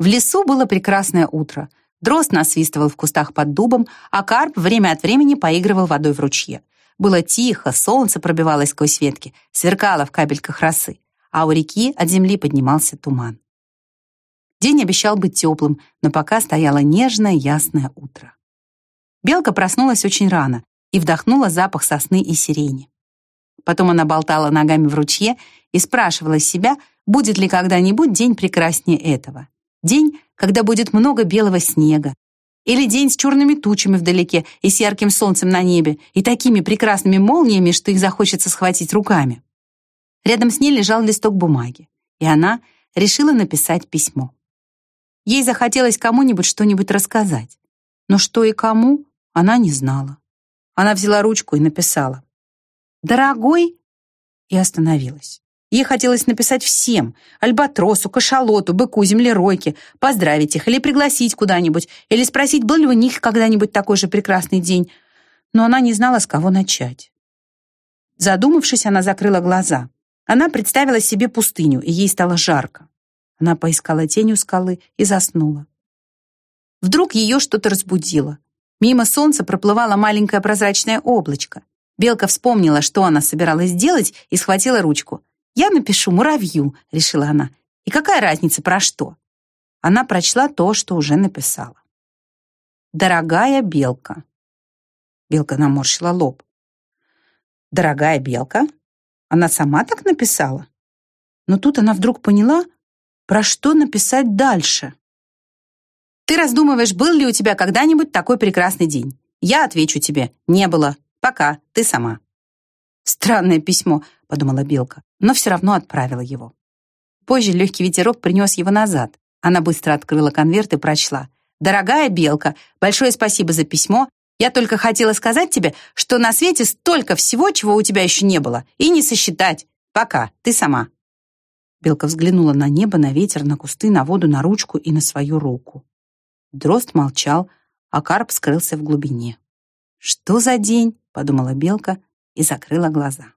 В лесу было прекрасное утро. Дрозд насвистывал в кустах под дубом, а карп время от времени поигрывал водой в ручье. Было тихо, солнце пробивалось сквозь ветки, сверкало в капельках росы, а у реки от земли поднимался туман. День обещал быть теплым, но пока стояло нежное, ясное утро. Белка проснулась очень рано и вдохнула запах сосны и сирени. Потом она болтала ногами в ручье и спрашивала себя, будет ли когда-нибудь день прекраснее этого. День, когда будет много белого снега. Или день с черными тучами вдалеке и с ярким солнцем на небе и такими прекрасными молниями, что их захочется схватить руками. Рядом с ней лежал листок бумаги, и она решила написать письмо. Ей захотелось кому-нибудь что-нибудь рассказать. Но что и кому, она не знала. Она взяла ручку и написала. «Дорогой...» и остановилась. Ей хотелось написать всем — Альбатросу, Кашалоту, Быку, Землеройке, поздравить их или пригласить куда-нибудь, или спросить, был ли у них когда-нибудь такой же прекрасный день. Но она не знала, с кого начать. Задумавшись, она закрыла глаза. Она представила себе пустыню, и ей стало жарко. Она поискала тень у скалы и заснула. Вдруг ее что-то разбудило. Мимо солнца проплывало маленькое прозрачное облачко. Белка вспомнила, что она собиралась делать, и схватила ручку. «Я напишу муравью», — решила она. «И какая разница про что?» Она прочла то, что уже написала. «Дорогая белка». Белка наморщила лоб. «Дорогая белка?» Она сама так написала? Но тут она вдруг поняла, про что написать дальше. «Ты раздумываешь, был ли у тебя когда-нибудь такой прекрасный день? Я отвечу тебе, не было. Пока, ты сама». «Странное письмо», — подумала Белка но все равно отправила его. Позже легкий ветерок принес его назад. Она быстро открыла конверт и прочла. «Дорогая Белка, большое спасибо за письмо. Я только хотела сказать тебе, что на свете столько всего, чего у тебя еще не было, и не сосчитать. Пока, ты сама». Белка взглянула на небо, на ветер, на кусты, на воду, на ручку и на свою руку. Дрозд молчал, а карп скрылся в глубине. «Что за день?» — подумала Белка и закрыла глаза.